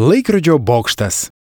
Laikrodžio bokštas.